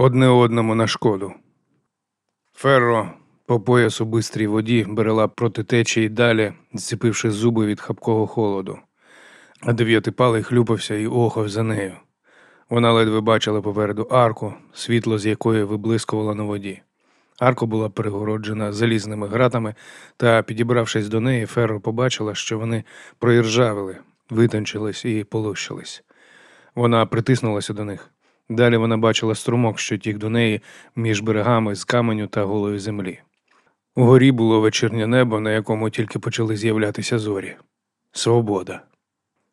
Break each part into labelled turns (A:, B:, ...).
A: одне одному на шкоду. Ферро по пояс у бистрій воді берела проти течії далі, зціпивши зуби від хапкого холоду. А дев'ятипалий хлюпався і охав за нею. Вона ледве бачила попереду арку, світло з якої виблискувало на воді. Арка була перегороджена залізними гратами, та, підібравшись до неї, Ферро побачила, що вони проіржавили, витончились і полущились. Вона притиснулася до них. Далі вона бачила струмок, що тік до неї між берегами з каменю та голої землі. Угорі було вечірнє небо, на якому тільки почали з'являтися зорі. Свобода.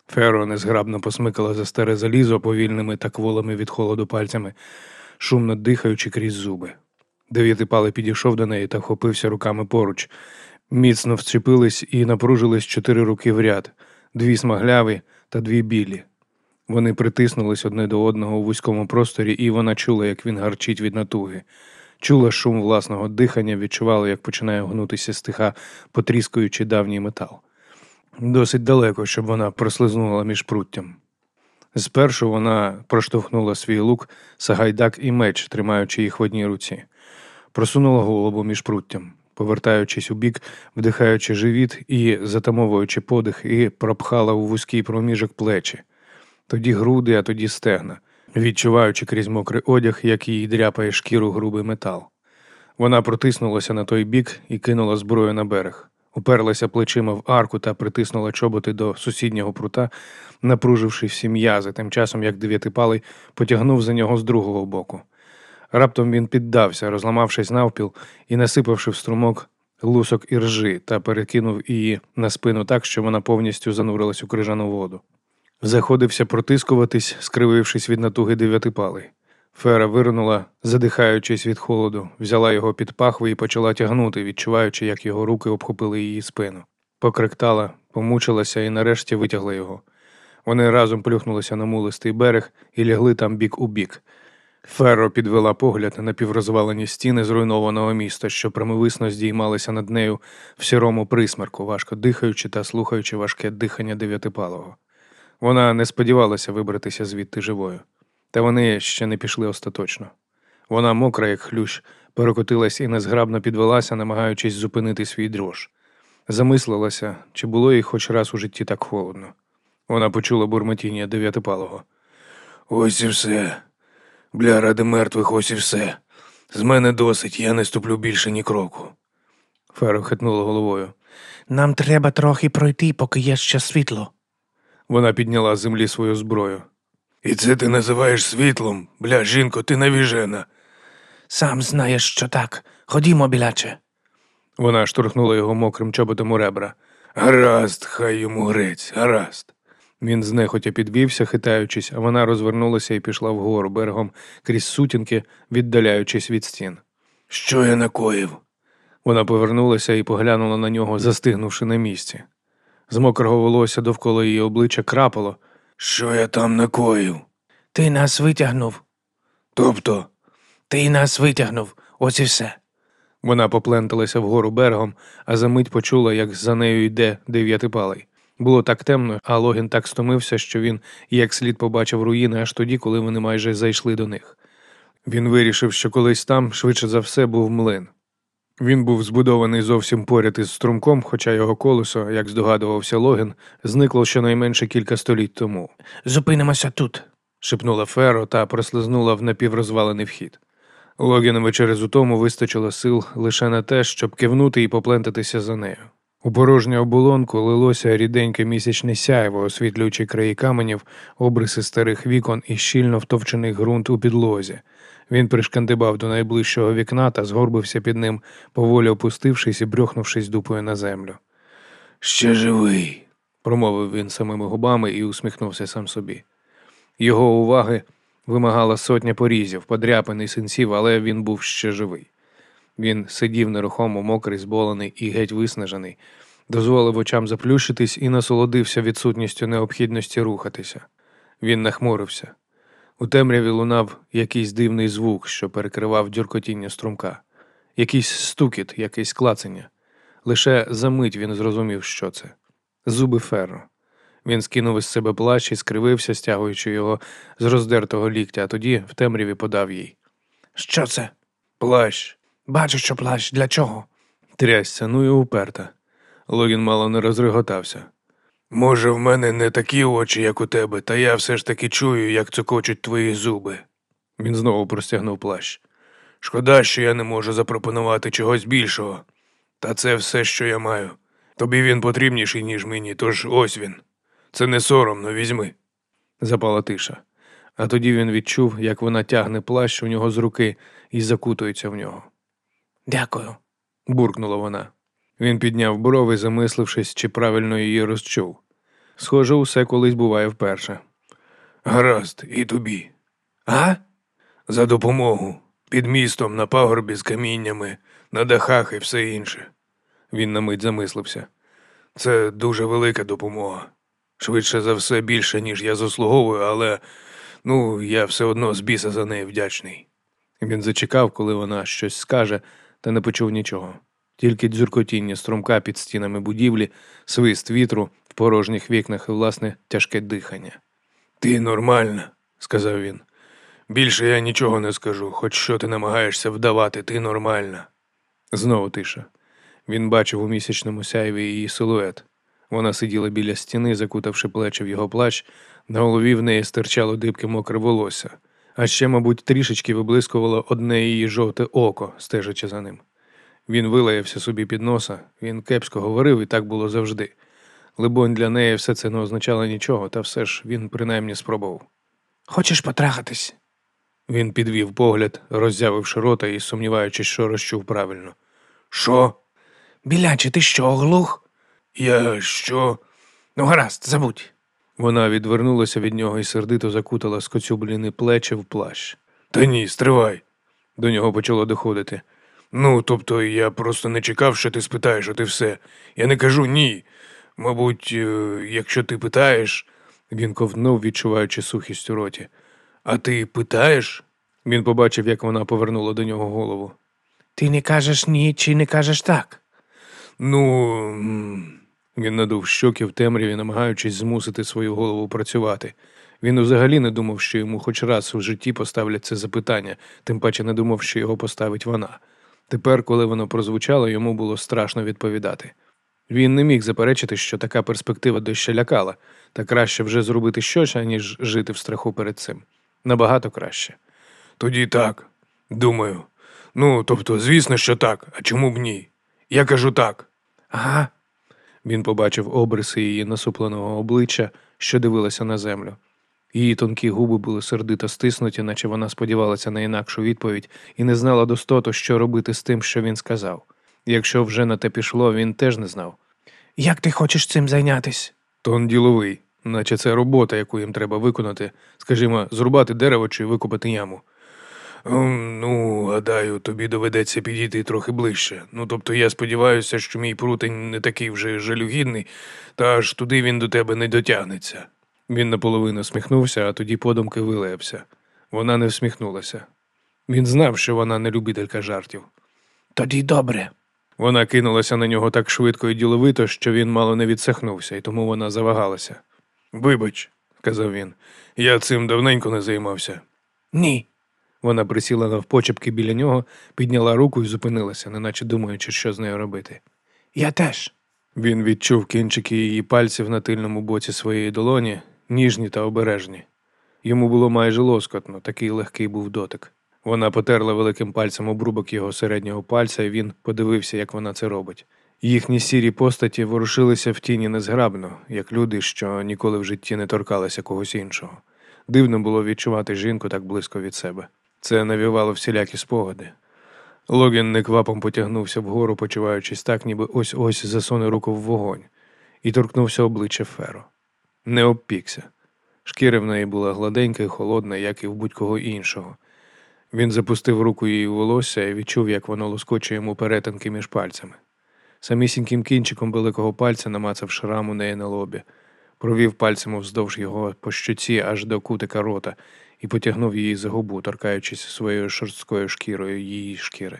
A: Феро незграбно посмикала за старе залізо повільними та кволими від холоду пальцями, шумно дихаючи крізь зуби. Дев'ятипалий підійшов до неї та вхопився руками поруч. Міцно вчепились і напружились чотири руки в ряд, дві смагляві та дві білі. Вони притиснулись одне до одного у вузькому просторі, і вона чула, як він гарчить від натуги. Чула шум власного дихання, відчувала, як починає гнутися стиха, потріскуючи давній метал. Досить далеко, щоб вона прослизнула між пруттям. Спершу вона проштовхнула свій лук, сагайдак і меч, тримаючи їх в одній руці, просунула голову між пруттям, повертаючись у бік, вдихаючи живіт і затамовуючи подих, і пропхала у вузький проміжок плечі, тоді груди, а тоді стегна, відчуваючи крізь мокрий одяг, як її дряпає шкіру грубий метал. Вона протиснулася на той бік і кинула зброю на берег уперлася плечима в арку та притиснула чоботи до сусіднього прута, напруживши всі м'язи, тим часом як дев'ятипалий потягнув за нього з другого боку. Раптом він піддався, розламавшись навпіл і насипавши в струмок лусок і ржи та перекинув її на спину так, що вона повністю занурилась у крижану воду. Заходився протискуватись, скривившись від натуги дев'ятипалий. Фера виринула, задихаючись від холоду, взяла його під пахви і почала тягнути, відчуваючи, як його руки обхопили її спину. Покректала, помучилася і нарешті витягла його. Вони разом плюхнулися на мулистий берег і лягли там бік у бік. Ферро підвела погляд на піврозвалені стіни зруйнованого міста, що промивисно здіймалися над нею в сірому присмерку, важко дихаючи та слухаючи важке дихання дев'ятипалого. Вона не сподівалася вибратися звідти живою. Та вони ще не пішли остаточно. Вона, мокра, як хлющ, перекотилась і незграбно підвелася, намагаючись зупинити свій дрож. Замислилася, чи було їй хоч раз у житті так холодно. Вона почула бурмотіння дев'ятипалого. Ось і все. Бля, ради мертвих, ось і все. З мене досить, я не ступлю більше ні кроку. Феро хитнула головою.
B: Нам треба трохи пройти, поки є ще світло.
A: Вона підняла з землі свою зброю. І це ти називаєш світлом? Бля, жінко, ти навіжена.
B: Сам знаєш, що так. Ходімо, біляче.
A: Вона штурхнула його мокрим чоботом у ребра. Гаразд, хай йому грець, гаразд. Він знехотя підвівся, хитаючись, а вона розвернулася і пішла вгору берегом крізь сутінки, віддаляючись від стін. Що я накоїв? Вона повернулася і поглянула на нього, застигнувши на місці. З мокрого волосся довкола її обличчя крапало. Що я там накоїв?
B: Ти нас витягнув.
A: Тобто,
B: Ти нас витягнув. Ось і все.
A: вона попленталася вгору берегом, а за мить почула, як за нею йде дев'ятипалий. Було так темно, а Логін так стомився, що він як слід побачив руїни аж тоді, коли вони майже зайшли до них. Він вирішив, що колись там, швидше за все, був млин. Він був збудований зовсім поряд із струмком, хоча його колесо, як здогадувався Логін, зникло щонайменше кілька століть тому.
B: Зупинимося тут.
A: шепнула Феро та прослизнула в напіврозвалений вхід. Логінове через утому вистачило сил лише на те, щоб кивнути і поплентатися за нею. У порожню оболонку лилося ріденьке місячне сяйво, освітлюючи краї каменів, обриси старих вікон і щільно втовчений ґрунт у підлозі. Він пришкандибав до найближчого вікна та згорбився під ним, поволі опустившись і брьохнувшись дупою на землю. Ще живий, промовив він самими губами і усміхнувся сам собі. Його уваги вимагала сотня порізів, подряпин і синців, але він був ще живий. Він сидів нерухомо, мокрий, зболений і геть виснажений, дозволив очам заплющитись і насолодився відсутністю необхідності рухатися. Він нахмурився. У темряві лунав якийсь дивний звук, що перекривав дюркотіння струмка, якийсь стукіт, якесь клацання. Лише за мить він зрозумів, що це зуби ферро. Він скинув із себе плащ і скривився, стягуючи його з роздертого ліктя, а тоді в темряві подав їй.
B: Що це?
A: Плащ.
B: Бачу, що плащ. Для чого?
A: Трясся, ну і уперта. Логін мало не розреготався. Може, в мене не такі очі, як у тебе, та я все ж таки чую, як цокочуть твої зуби. Він знову простягнув плащ. Шкода, що я не можу запропонувати чогось більшого. Та це все, що я маю. Тобі він потрібніший, ніж мені, тож ось він. Це не соромно, візьми. Запала тиша. А тоді він відчув, як вона тягне плащ у нього з руки і закутується в нього.
B: Дякую.
A: буркнула вона. Він підняв брови, замислившись, чи правильно її розчув. Схоже, усе колись буває вперше. Гаразд, і тобі.
B: А?
A: За допомогу. Під містом, на пагорбі з каміннями, на дахах і все інше. Він на мить замислився. Це дуже велика допомога. Швидше за все більше, ніж я заслуговую, але ну, я все одно з біса за неї вдячний. Він зачекав, коли вона щось скаже, та не почув нічого. Тільки дзюркотіння струмка під стінами будівлі, свист вітру в порожніх вікнах і, власне, тяжке дихання. Ти нормальна, сказав він. Більше я нічого не скажу, хоч що ти намагаєшся вдавати, ти нормальна. Знову тиша. Він бачив у місячному сяйві її силует. Вона сиділа біля стіни, закутавши плечі в його плащ, на голові в неї стирчало дибке мокре волосся, а ще, мабуть, трішечки виблискувало одне її жовте око, стежачи за ним. Він вилаявся собі під носа, він кепсько говорив, і так було завжди. Либонь, для неї все це не означало нічого, та все ж він принаймні спробував.
B: Хочеш потрахатись?
A: Він підвів погляд, роззявивши рота і сумніваючись, що розчув правильно. Що?
B: Біляче, ти що, оглух?
A: Я що?
B: Ну, гаразд, забудь.
A: Вона відвернулася від нього і сердито закутала скоцюбліни плечі в плащ. Та ні, стривай. До нього почало доходити. Ну, тобто, я просто не чекав, що ти спитаєш, от і все. Я не кажу ні. Мабуть, е, якщо ти питаєш, він ковтнув, відчуваючи сухість у роті. А ти питаєш? Він побачив, як вона повернула до нього голову.
B: Ти не кажеш ні чи не кажеш так.
A: Ну. Він надув щоки в темряві, намагаючись змусити свою голову працювати. Він взагалі не думав, що йому хоч раз у житті поставлять це запитання, тим паче не думав, що його поставить вона. Тепер, коли воно прозвучало, йому було страшно відповідати. Він не міг заперечити, що така перспектива дещо лякала, та краще вже зробити щось, аніж жити в страху перед цим. Набагато краще. Тоді так, думаю. Ну, тобто, звісно, що так, а чому б ні? Я кажу так.
B: Ага.
A: Він побачив обриси її насупленого обличчя, що дивилася на землю. Її тонкі губи були сердито стиснуті, наче вона сподівалася на інакшу відповідь і не знала достото, що робити з тим, що він сказав. Якщо вже на те пішло, він теж не знав.
B: Як ти хочеш цим зайнятись?
A: Тон діловий, наче це робота, яку їм треба виконати, скажімо, зрубати дерево чи викопати яму. Ем, Ну, гадаю, тобі доведеться підійти трохи ближче. Ну, тобто я сподіваюся, що мій прутень не такий вже жалюгідний, та аж туди він до тебе не дотягнеться. Він наполовину сміхнувся, а тоді подумки вилаявся. Вона не всміхнулася. Він знав, що вона не любителька жартів.
B: Тоді добре.
A: Вона кинулася на нього так швидко і діловито, що він мало не відсахнувся, і тому вона завагалася. Вибач, сказав він, я цим давненько не займався.
B: Ні.
A: Вона присіла навпочепки біля нього, підняла руку і зупинилася, неначе думаючи, що з нею робити.
B: Я теж.
A: Він відчув кінчики її пальців на тильному боці своєї долоні, ніжні та обережні. Йому було майже лоскотно, такий легкий був дотик. Вона потерла великим пальцем обрубок його середнього пальця, і він подивився, як вона це робить. Їхні сірі постаті ворушилися в тіні незграбно, як люди, що ніколи в житті не торкалися когось іншого. Дивно було відчувати жінку так близько від себе. Це навівало всілякі спогади. Логін неквапом потягнувся вгору, почуваючись так, ніби ось ось засуне руку в вогонь, і торкнувся обличчя Феро. Не обпікся. Шкіра в неї була гладенька і холодна, як і в будь-кого іншого. Він запустив руку її в волосся і відчув, як воно лоскоче йому перетинки між пальцями. Самісіньким кінчиком великого пальця намацав шрам у неї на лобі, провів пальцем вздовж його по щоці аж до кутика рота і потягнув її за губу, торкаючись своєю шорсткою шкірою її шкіри.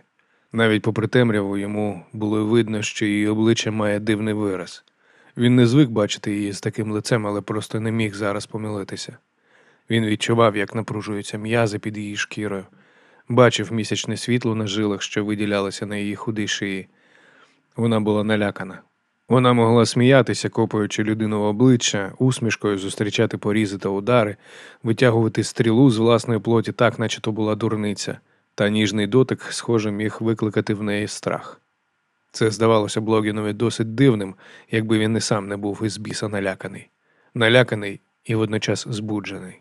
A: Навіть попри темряву йому було видно, що її обличчя має дивний вираз. Він не звик бачити її з таким лицем, але просто не міг зараз помилитися. Він відчував, як напружуються м'язи під її шкірою, бачив місячне світло на жилах, що виділялося на її худій шиї. Вона була налякана. Вона могла сміятися, копаючи людину в обличчя, усмішкою зустрічати порізи та удари, витягувати стрілу з власної плоті так, наче то була дурниця, та ніжний дотик, схоже, міг викликати в неї страх. Це здавалося Блогінові досить дивним, якби він і сам не був із біса наляканий. Наляканий і водночас збуджений.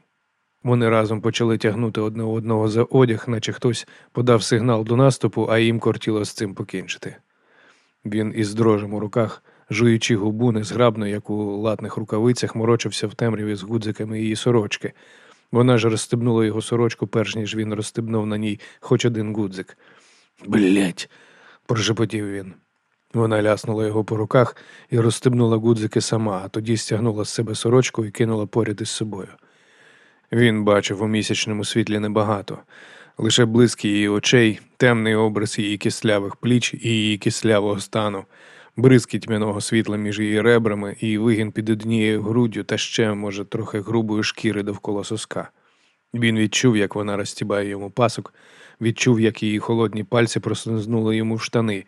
A: Вони разом почали тягнути одне одного за одяг, наче хтось подав сигнал до наступу, а їм кортіло з цим покінчити. Він із дрожем у руках, жуючи губу незграбно, як у латних рукавицях, морочився в темряві з гудзиками її сорочки. Вона ж розстебнула його сорочку, перш ніж він розстебнув на ній хоч один гудзик. Блять, прошепотів він. Вона ляснула його по руках і розстебнула гудзики сама, а тоді стягнула з себе сорочку і кинула поряд із собою. Він бачив у місячному світлі небагато, лише блиск її очей, темний образ її кислявих пліч і її кислявого стану, бризки тьмяного світла між її ребрами і вигін під однією груддю та ще, може, трохи грубої шкіри довкола соска. Він відчув, як вона розтібає йому пасок, відчув, як її холодні пальці прослизнули йому в штани,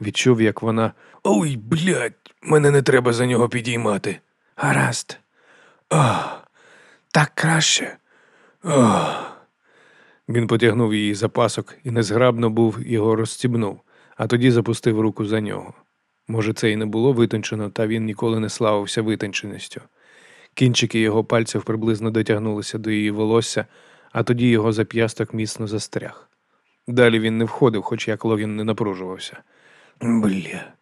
A: відчув, як вона. Ой, блядь, мене не треба за нього підіймати.
B: Гаразд.
A: Ах,
B: Так краще.
A: ах. Він потягнув її за пасок і незграбно був його розстібнув, а тоді запустив руку за нього. Може, це і не було витончено, та він ніколи не славився витонченістю. Кінчики його пальців приблизно дотягнулися до її волосся, а тоді його зап'ясток міцно застряг. Далі він не входив, хоч як Логін не напружувався. Бля.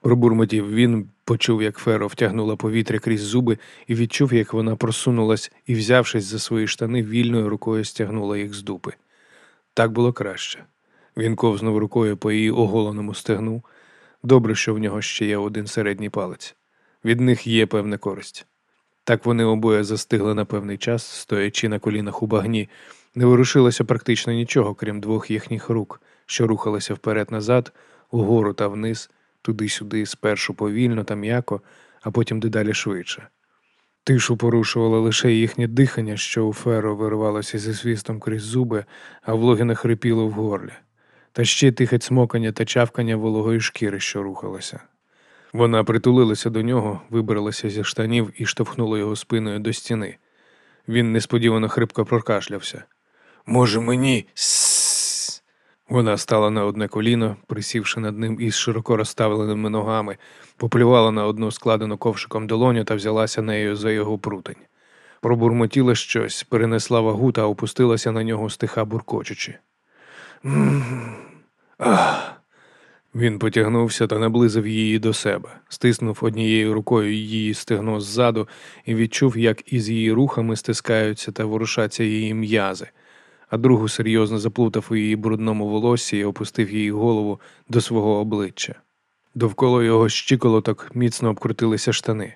A: Пробурмотів він, почув, як Феро втягнула повітря крізь зуби і відчув, як вона просунулась і, взявшись за свої штани, вільною рукою стягнула їх з дупи. Так було краще. Він ковзнув рукою по її оголеному стегну. Добре, що в нього ще є один середній палець. Від них є певна користь. Так вони обоє застигли на певний час, стоячи на колінах у багні. Не ворушилося практично нічого, крім двох їхніх рук, що рухалися вперед-назад, угору та вниз, туди-сюди, спершу повільно та м'яко, а потім дедалі швидше. Тишу порушувало лише їхнє дихання, що у феро виривалося зі свістом крізь зуби, а в Логіна хрипіло в горлі, та ще тихе цмокання та чавкання вологої шкіри, що рухалося. Вона притулилася до нього, вибралася зі штанів і штовхнула його спиною до стіни. Він несподівано хрипко прокашлявся. Може, мені. Вона стала на одне коліно, присівши над ним із широко розставленими ногами, поплювала на одну складену ковшиком долоню та взялася нею за його прутень. Пробурмотіла щось, перенесла вагу та опустилася на нього стиха буркочучи. Ах. Він потягнувся та наблизив її до себе, стиснув однією рукою її стегно ззаду і відчув, як із її рухами стискаються та ворушаться її м'язи, а другу серйозно заплутав у її брудному волоссі і опустив її голову до свого обличчя. Довкола його щиколоток міцно обкрутилися штани.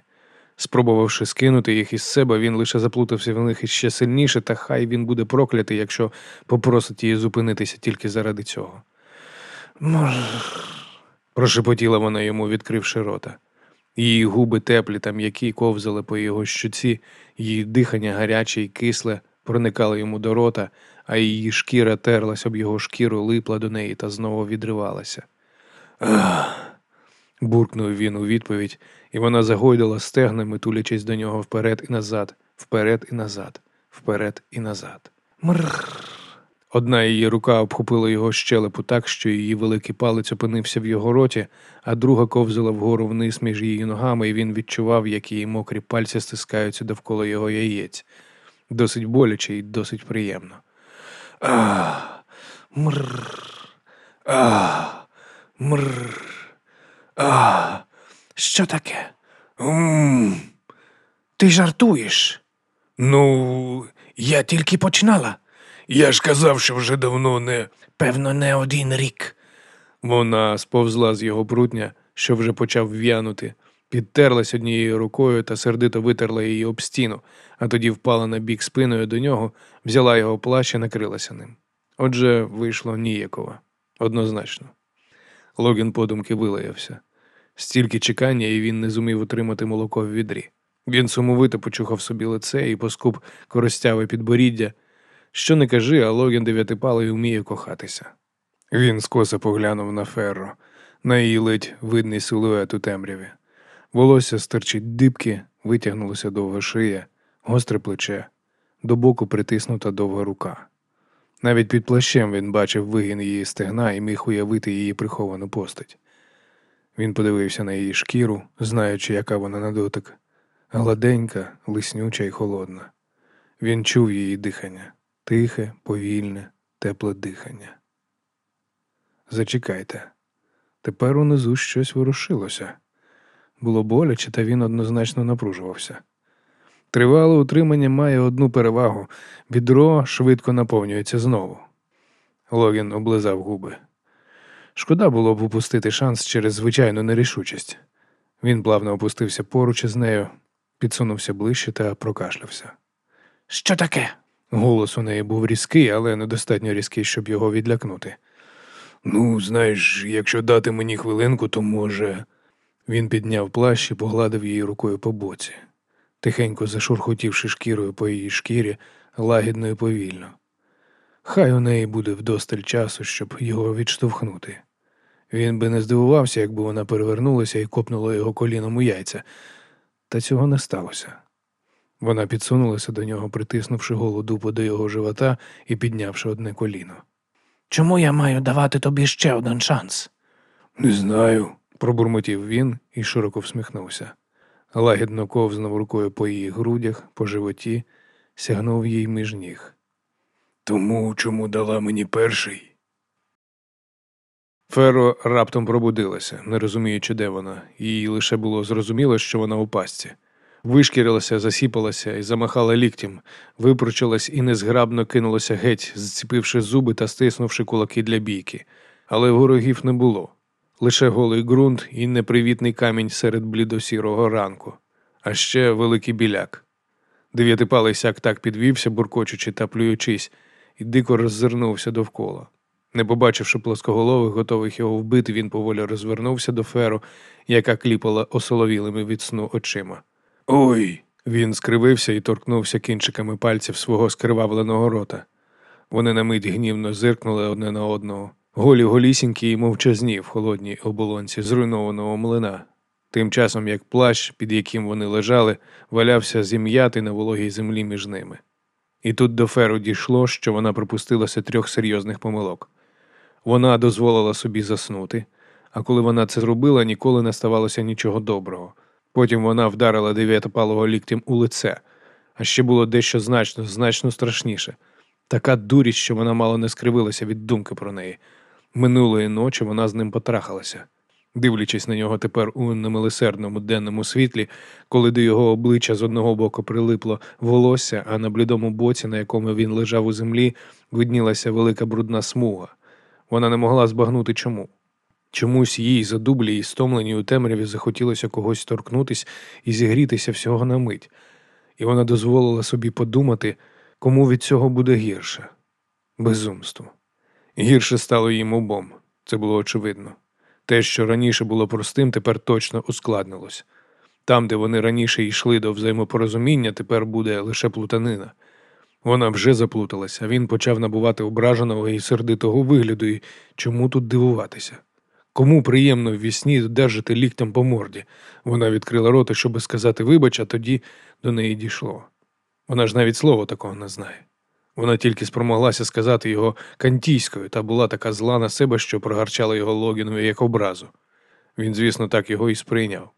A: Спробувавши скинути їх із себе, він лише заплутався в них іще сильніше, та хай він буде проклятий, якщо попросить її зупинитися тільки заради цього.
B: Може,
A: прошепотіла вона йому, відкривши рота. Її губи теплі та м'які ковзали по його щуці, її дихання гаряче й кисле проникало йому до рота, а її шкіра терлась об його шкіру, липла до неї та знову відривалася. Ах. буркнув він у відповідь, і вона загойдала стегнами, тулячись до нього вперед і назад, вперед і назад, вперед і назад.
B: мр.
A: Одна її рука обхопила його щелепу так, що її великий палець опинився в його роті, а друга ковзала вгору вниз між її ногами, і він відчував, як її мокрі пальці стискаються довкола його яєць. Досить боляче і досить приємно. Ах,
B: Мр.
A: ах,
B: Мр. А. Що таке?
A: м.
B: Ти жартуєш?
A: Ну,
B: Я тільки починала.
A: я ж казав, що вже давно не.
B: Певно, не один рік.
A: Вона сповзла з його прутня, що вже почав в'янути, підтерлась однією рукою та сердито витерла її об стіну, а тоді впала на бік спиною до нього, взяла його плащ і накрилася ним. Отже, вийшло ніяково, однозначно. Логін подумки вилаявся. Стільки чекання, і він не зумів утримати молоко в відрі. Він сумовито почухав собі лице і поскуп коростяве підборіддя. Що не кажи, а Логін дев'ятипалий вміє кохатися. Він скоса поглянув на Ферро, на її ледь видний силует у темряві. Волосся стирчить дибки, витягнулося довга шия, гостре плече, до боку притиснута довга рука. Навіть під плащем він бачив вигін її стегна і міг уявити її приховану постать. Він подивився на її шкіру, знаючи, яка вона на дотик, гладенька, лиснюча і холодна. Він чув її дихання тихе, повільне, тепле дихання. Зачекайте. Тепер унизу щось ворушилося. Було боляче, та він однозначно напружувався. Тривале утримання має одну перевагу відро швидко наповнюється знову. Логін облизав губи. Шкода було б упустити шанс через звичайну нерішучість. Він плавно опустився поруч із нею, підсунувся ближче та прокашлявся.
B: Що таке?
A: Голос у неї був різкий, але недостатньо різкий, щоб його відлякнути. Ну, знаєш, якщо дати мені хвилинку, то може. Він підняв плащ і погладив її рукою по боці, тихенько зашурхотівши шкірою по її шкірі, лагідно і повільно. Хай у неї буде вдосталь часу, щоб його відштовхнути. Він би не здивувався, якби вона перевернулася і копнула його коліном у яйця, та цього не сталося. Вона підсунулася до нього, притиснувши голу дупу до його живота і піднявши одне коліно.
B: Чому я маю давати тобі ще один шанс?
A: Не знаю, пробурмотів він і широко всміхнувся. Лагідно ковзнув рукою по її грудях, по животі, сягнув їй між ніг. Тому чому дала мені перший? Феро раптом пробудилася, не розуміючи, де вона, їй лише було зрозуміло, що вона у пастці. Вишкірилася, засіпалася і замахала ліктем, випручилась і незграбно кинулася геть, зціпивши зуби та стиснувши кулаки для бійки. Але ворогів не було лише голий ґрунт і непривітний камінь серед блідосірого ранку, а ще великий біляк. Дев'ятипалий сяк так підвівся, буркочучи та плюючись, і дико роззирнувся довкола. Не побачивши плоскоголових, готових його вбити, він поволі розвернувся до феру, яка кліпала осоловілими від сну очима. Ой! Він скривився і торкнувся кінчиками пальців свого скривавленого рота. Вони на мить гнівно зиркнули одне на одного, голі голісінькі і мовчазні в холодній оболонці зруйнованого млина. Тим часом як плащ, під яким вони лежали, валявся зім'ятий на вологій землі між ними. І тут до Феру дійшло, що вона припустилася трьох серйозних помилок. Вона дозволила собі заснути, а коли вона це зробила, ніколи не ставалося нічого доброго. Потім вона вдарила дев'ятопалого ліктем у лице, а ще було дещо значно, значно страшніше. Така дурість, що вона мало не скривилася від думки про неї. Минулої ночі вона з ним потрахалася. Дивлячись на нього тепер у немилосердному денному світлі, коли до його обличчя з одного боку прилипло волосся, а на блідому боці, на якому він лежав у землі, виднілася велика брудна смуга. Вона не могла збагнути чому. Чомусь їй задублі і стомлені у темряві захотілося когось торкнутись і зігрітися всього на мить, і вона дозволила собі подумати, кому від цього буде гірше безумство. Гірше стало їм обом, це було очевидно. Те, що раніше було простим, тепер точно ускладнилось. Там, де вони раніше йшли до взаємопорозуміння, тепер буде лише плутанина. Вона вже заплуталася, він почав набувати ображеного і сердитого вигляду, і чому тут дивуватися? Кому приємно в вісні держати ліктем по морді? Вона відкрила рота, щоб сказати вибач, а тоді до неї дійшло. Вона ж навіть слова такого не знає. Вона тільки спромоглася сказати його кантійською та була така зла на себе, що прогарчала його Логінові як образу. Він, звісно, так його і сприйняв.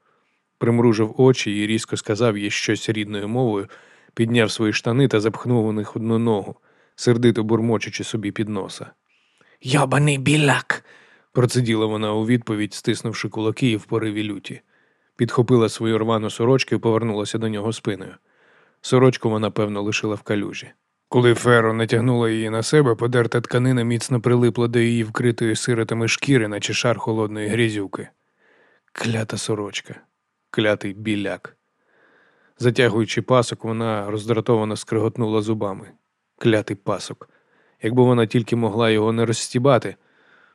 A: Примружив очі і різко сказав їй щось рідною мовою, підняв свої штани та запхнув у них одну ногу, сердито бурмочучи собі під носа.
B: Йобаний біляк.
A: Проциділа вона у відповідь, стиснувши кулаки і в пориві люті. Підхопила свою рвану сорочку і повернулася до нього спиною. Сорочку вона, певно, лишила в калюжі. Коли Феро натягнула її на себе, подерта тканина міцно прилипла до її вкритої сиротами шкіри, наче шар холодної грязюки. Клята сорочка, клятий біляк. Затягуючи пасок, вона роздратовано скриготнула зубами. Клятий пасок. Якби вона тільки могла його не розстібати,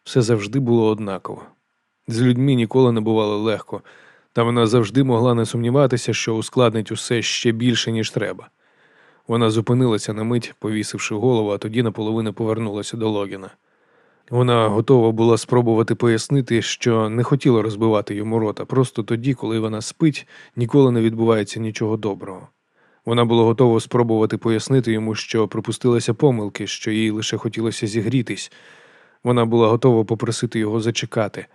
A: все завжди було однаково. З людьми ніколи не бувало легко, та вона завжди могла не сумніватися, що ускладнить усе ще більше, ніж треба. Вона зупинилася на мить, повісивши голову, а тоді наполовину повернулася до Логіна. Вона готова була спробувати пояснити, що не хотіла розбивати йому рота. Просто тоді, коли вона спить, ніколи не відбувається нічого доброго. Вона була готова спробувати пояснити йому, що припустилася помилки, що їй лише хотілося зігрітись. Вона була готова попросити його зачекати.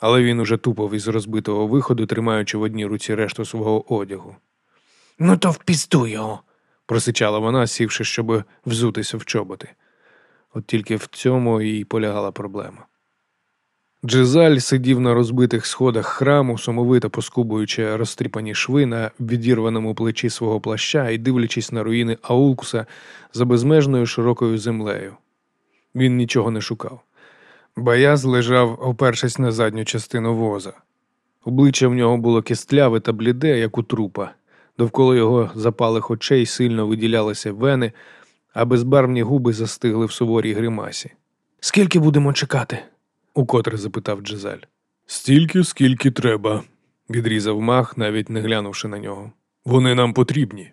A: Але він уже тупав із розбитого виходу, тримаючи в одній руці решту свого одягу.
B: Ну то впістуй його.
A: Просичала вона, сівши, щоб взутися в чоботи. От тільки в цьому і полягала проблема. Джезаль сидів на розбитих сходах храму, сумовито поскубуючи розтріпані шви на відірваному плечі свого плаща і дивлячись на руїни Аулкуса за безмежною широкою землею. Він нічого не шукав. Баяз лежав, опершись на задню частину воза. Обличчя в нього було кістляве та бліде, як у трупа. Довкола його запалих очей сильно виділялися вени, а безбарвні губи застигли в суворій гримасі.
B: Скільки будемо чекати?
A: укотре запитав Джезаль. Стільки, скільки треба, відрізав мах, навіть не глянувши на нього. Вони нам потрібні.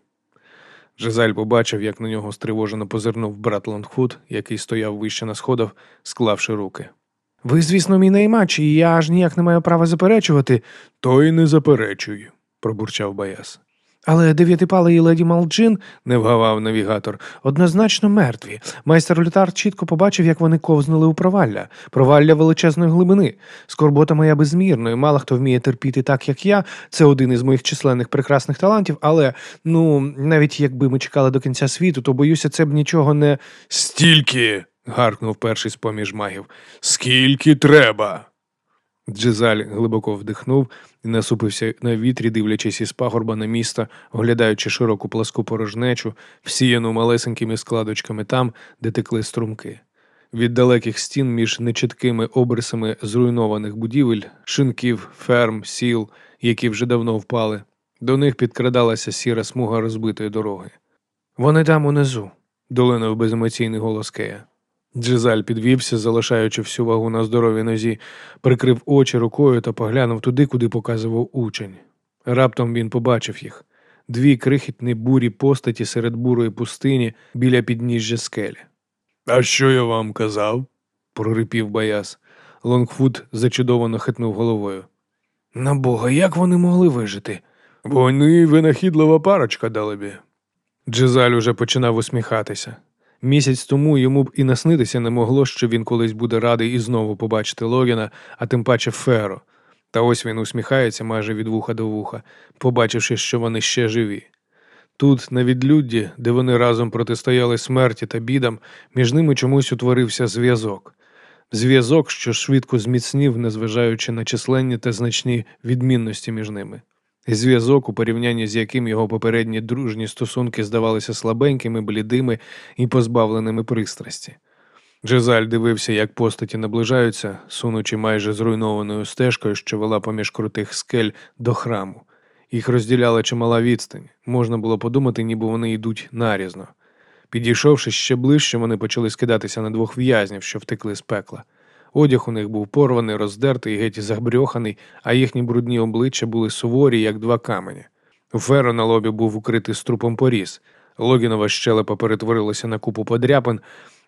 A: Джезаль побачив, як на нього стривожено позирнув брат Лонгфуд, який стояв вище на сходах, склавши руки.
B: Ви, звісно, мій наймач, і я аж ніяк не маю права заперечувати,
A: То й не заперечуй, пробурчав Баяз.
B: Але дев'ятипалий і леді Малджин
A: Не вгавав навігатор.
B: однозначно мертві. Майстер Лютар чітко побачив, як вони ковзнули у провалля, провалля величезної глибини. Скорбота моя безмірна, і мало хто вміє терпіти так, як я. Це один із моїх численних прекрасних талантів, але ну навіть якби ми чекали до кінця світу, то боюся, це б нічого не.
A: Стільки. гаркнув перший з поміж магів. Скільки треба. Джезаль глибоко вдихнув і насупився на вітрі, дивлячись із пагорба на місто, оглядаючи широку пласку порожнечу, всіяну малесенькими складочками там, де текли струмки. Від далеких стін між нечіткими обрисами зруйнованих будівель, шинків, ферм, сіл, які вже давно впали, до них підкрадалася сіра смуга розбитої дороги.
B: Вони там унизу.
A: долинув беземоційний голос Кея. Джезаль підвівся, залишаючи всю вагу на здоровій нозі, прикрив очі рукою та поглянув туди, куди показував учень. Раптом він побачив їх дві крихітні бурі постаті серед бурої пустині біля підніжжя скелі. А що я вам казав? прорипів Баяс. Лонгфуд зачудовано хитнув головою.
B: На Бога, як вони могли вижити?
A: Вони винахідлива парочка, далебі. Джезаль уже починав усміхатися. Місяць тому йому б і наснитися не могло, що він колись буде радий і знову побачити Логіна, а тим паче Феро. Та ось він усміхається майже від вуха до вуха, побачивши, що вони ще живі. Тут, на відлюдді, де вони разом протистояли смерті та бідам, між ними чомусь утворився зв'язок. Зв'язок, що швидко зміцнів, незважаючи на численні та значні відмінності між ними. Зв'язок, у порівнянні з яким його попередні дружні стосунки здавалися слабенькими, блідими і позбавленими пристрасті. Джезаль дивився, як постаті наближаються, сунучи майже зруйнованою стежкою, що вела поміж крутих скель до храму. Їх розділяла чимала відстань. Можна було подумати, ніби вони йдуть нарізно. Підійшовши ще ближче, вони почали скидатися на двох в'язнів, що втекли з пекла. Одяг у них був порваний, роздертий, геть забрьоханий, а їхні брудні обличчя були суворі, як два камені. У Феро на лобі був укритий струпом поріз. Логінова щелепа перетворилася на купу подряпин,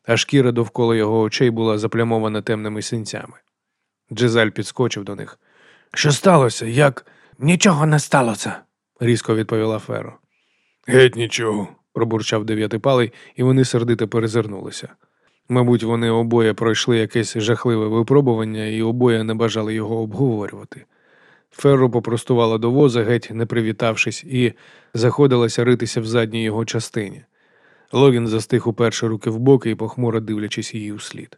A: а шкіра довкола його очей була заплямована темними синцями. Джезаль підскочив до них.
B: Що сталося? Як? Нічого не сталося.
A: різко відповіла Феро. Геть нічого, пробурчав дев'ятипалий, і вони сердито перезирнулися. Мабуть, вони обоє пройшли якесь жахливе випробування і обоє не бажали його обговорювати. Ферро попростувала до воза, геть не привітавшись, і заходилася ритися в задній його частині. Логін застиг уперше руки в боки і похмуро дивлячись її услід.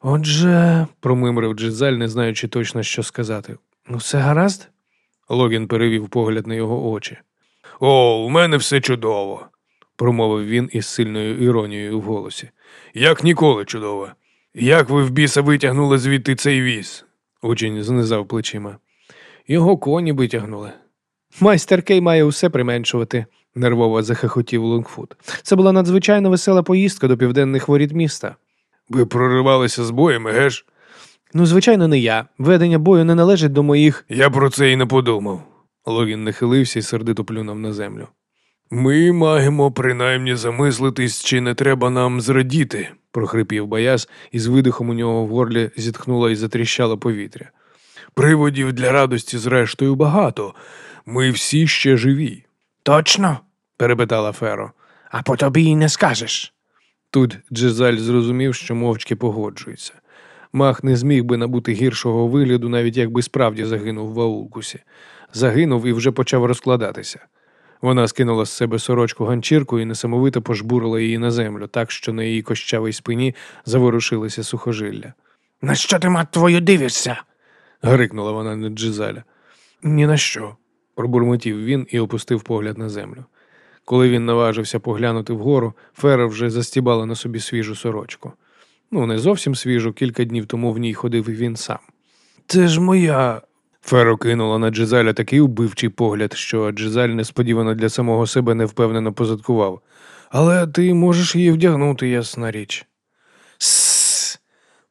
B: Отже,
A: Промимрив Джизаль, не знаючи точно, що сказати.
B: ну все гаразд?
A: Логін перевів погляд на його очі. О, у мене все чудово, промовив він із сильною іронією в голосі. Як ніколи чудово. Як ви в біса витягнули звідти цей віз? Учень знизав плечима. Його коні витягнули.
B: Майстер Кей має усе применшувати,
A: нервово захихотів Лонгфуд.
B: Це була надзвичайно весела поїздка до південних воріт міста.
A: Ви проривалися з боями, еге ж?
B: Ну, звичайно, не я. Ведення бою не належить до моїх.
A: Я про це і не подумав. Логін нахилився і сердито плюнув на землю. Ми маємо принаймні замислитись, чи не треба нам зрадіти, прохрипів Баяс, і з видихом у нього в горлі зітхнуло і затріщало повітря. Приводів для радості, зрештою, багато. Ми всі ще живі.
B: Точно?
A: перепитала Феро.
B: А по тобі й не скажеш.
A: Тут Джезаль зрозумів, що мовчки погоджується. Мах не зміг би набути гіршого вигляду, навіть якби справді загинув в аулкусі. Загинув і вже почав розкладатися. Вона скинула з себе сорочку ганчірку і несамовито пожбурила її на землю, так що на її кощавій спині заворушилися сухожилля.
B: На що ти, мать твою, дивишся?
A: Грикнула вона на Джизаля. Ні на що, пробурмотів він і опустив погляд на землю. Коли він наважився поглянути вгору, Фера вже застібала на собі свіжу сорочку. Ну, не зовсім свіжу, кілька днів тому в ній ходив він сам. Це ж моя. Феро кинула на Джизаля такий убивчий погляд, що Джизаль несподівано для самого себе невпевнено позадкував. Але ти можеш її вдягнути, ясна річ. Сс.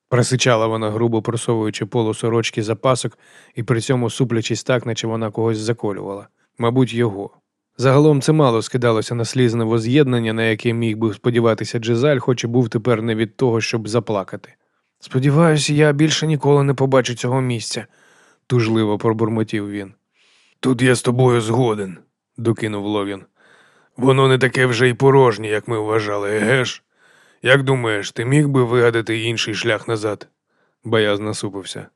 A: Просичала вона, грубо просовуючи полу сорочки за пасок і при цьому суплячись так, наче вона когось заколювала. Мабуть, його. Загалом це мало скидалося на слізне воз'єднання, на яке міг би сподіватися Джезаль, хоч і був тепер не від того, щоб заплакати. Сподіваюся, я більше ніколи не побачу цього місця, тужливо пробурмотів він. Тут я з тобою згоден, докинув Логін. Воно не таке вже й порожнє, як ми вважали, еге ж? Як думаєш, ти міг би вигадати інший шлях назад? Бояз насупився.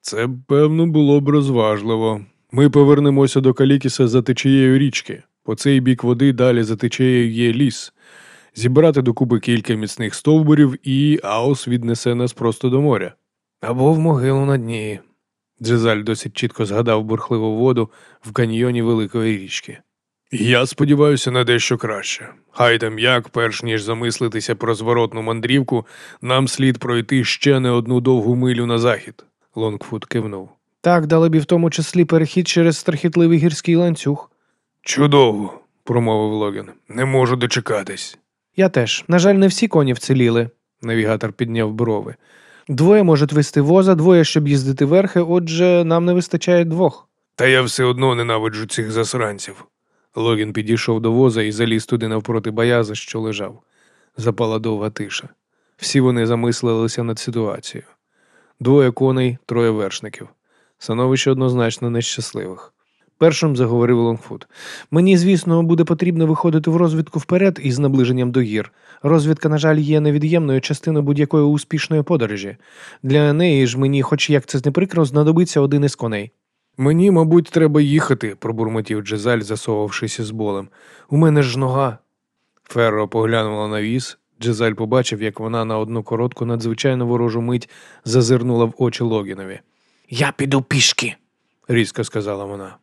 A: Це, певно, було б розважливо. Ми повернемося до Калікіса за течією річки. По цей бік води далі за течією є ліс. Зібрати докупи кілька міцних стовбурів і Аус віднесе нас просто до моря. Або в могилу на дні. Джезаль досить чітко згадав бурхливу воду в каньйоні Великої річки. Я сподіваюся на дещо краще. Хай там як, перш ніж замислитися про зворотну мандрівку, нам слід пройти ще не одну довгу милю на захід. Лонгфуд кивнув.
B: Так, далебі в тому числі перехід через страхітливий гірський ланцюг.
A: Чудово, промовив Логін. Не можу дочекатись.
B: Я теж. На жаль, не всі коні вціліли.
A: Навігатор підняв брови.
B: Двоє можуть вести воза, двоє, щоб їздити верхи, отже, нам не вистачає двох.
A: Та я все одно ненавиджу цих засранців. Логін підійшов до воза і заліз туди навпроти Баяза, що лежав. Запала довга тиша. Всі вони замислилися над ситуацією. Двоє коней, троє вершників. Становище однозначно нещасливих. Першим заговорив Лонгфуд.
B: Мені, звісно, буде потрібно виходити в розвідку вперед із наближенням до гір. Розвідка, на жаль, є невід'ємною частиною будь-якої успішної подорожі. Для неї ж мені, хоч як це не прикро, знадобиться один із коней.
A: Мені, мабуть, треба їхати, пробурмотів Джезаль, засовавшись із болем. У мене ж нога. Ферро поглянула на віз. Джезаль побачив, як вона на одну коротку, надзвичайно ворожу мить зазирнула в очі Логінові.
B: Я піду пішки.
A: Різко сказала вона.